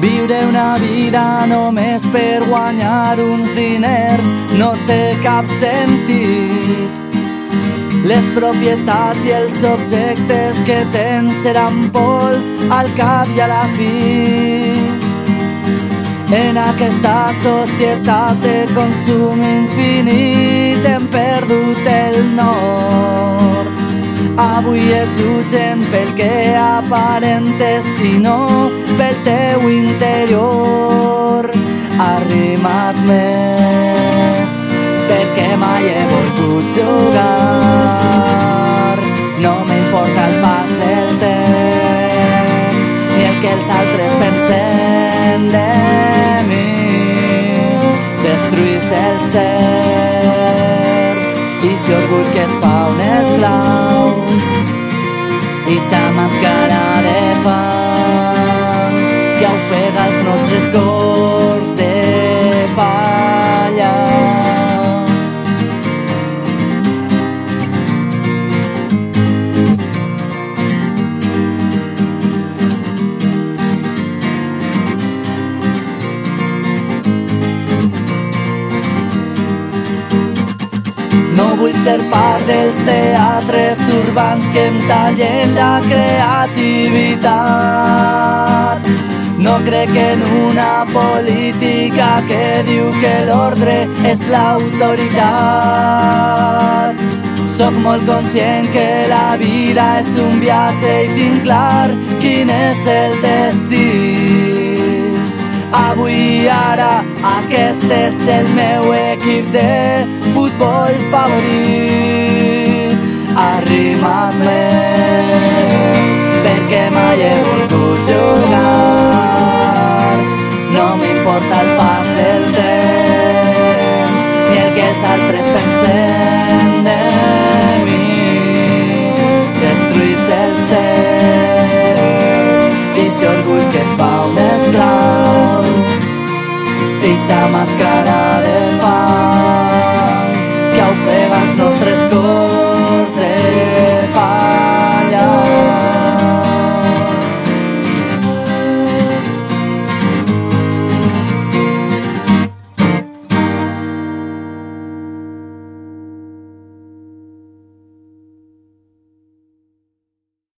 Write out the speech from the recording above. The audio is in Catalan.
Viure una vida només per guanyar uns diners no té cap sentit. Les propietats i els objectes que tens seran pols al cap i a la fi. En aquesta societat de consum infinit hem perdut el nord. Avui et jutgen pel que aparentes i no pel teu interior. Arrima't més, perquè mai he volgut jugar. No m'importa el pas del temps, ni el que els altres pensen de mi. Destruís el cert i si orgull que et fa un esclau i sa màscara vull ser part dels teatres urbans que em tallen la creativitat. No crec en una política que diu que l'ordre és l'autoritat. Soc molt conscient que la vida és un viatge i tinc clar quin és el destí ara aquest és el meu equip de futbol favorit. Arrima't més, perquè mai he volgut jugar. No m'importa el pas del temps, ni el que els altres pensen de mi. Destruís el cel, i si orgull esa máscara de fan que ofegas nos tres